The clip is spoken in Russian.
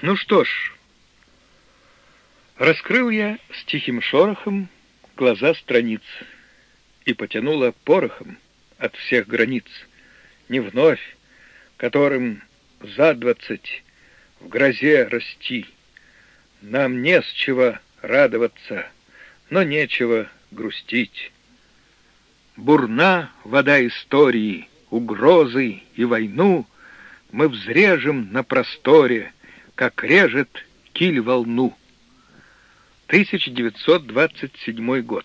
Ну что ж, раскрыл я с тихим шорохом глаза страниц и потянула порохом от всех границ, не вновь, которым за двадцать в грозе расти. Нам не с чего радоваться, но нечего грустить. Бурна вода истории, угрозы и войну мы взрежем на просторе, как режет киль волну. 1927 год.